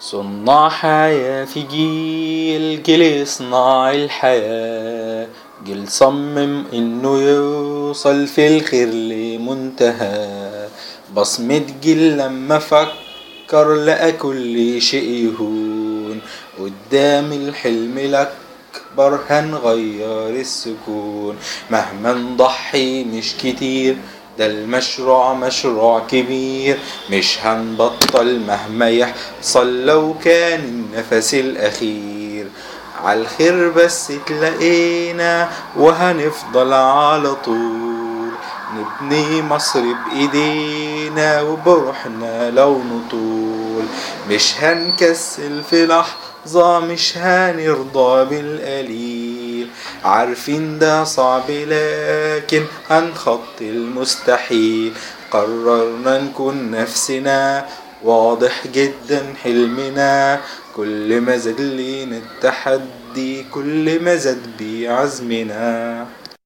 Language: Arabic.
صناع حياة في جيل جيل يصنع الحياة. جيل صمم إنه يوصل في الخير لمنتهى. بصمة جيل لما فكر لقى كل شيء يهون. قدام الحلم الأكبر هنغير السكون. مهما نضحي مش كتير ده المشروع مشروع كبير مش هنبطل مهما يحصل لو كان النفس الأخير. عالخير بس تلاقينا وهنفضل على طول. نبني مصر بإيدينا وبروحنا لو نطول. مش هنكسل في لحظة مش هنرضى بالقليل. عارفين ده صعب لكن هنخطي المستحيل. قررنا نكون نفسنا واضح جدا حلمنا. كل ما زاد لينا التحدي كل ما زاد بيه عزمنا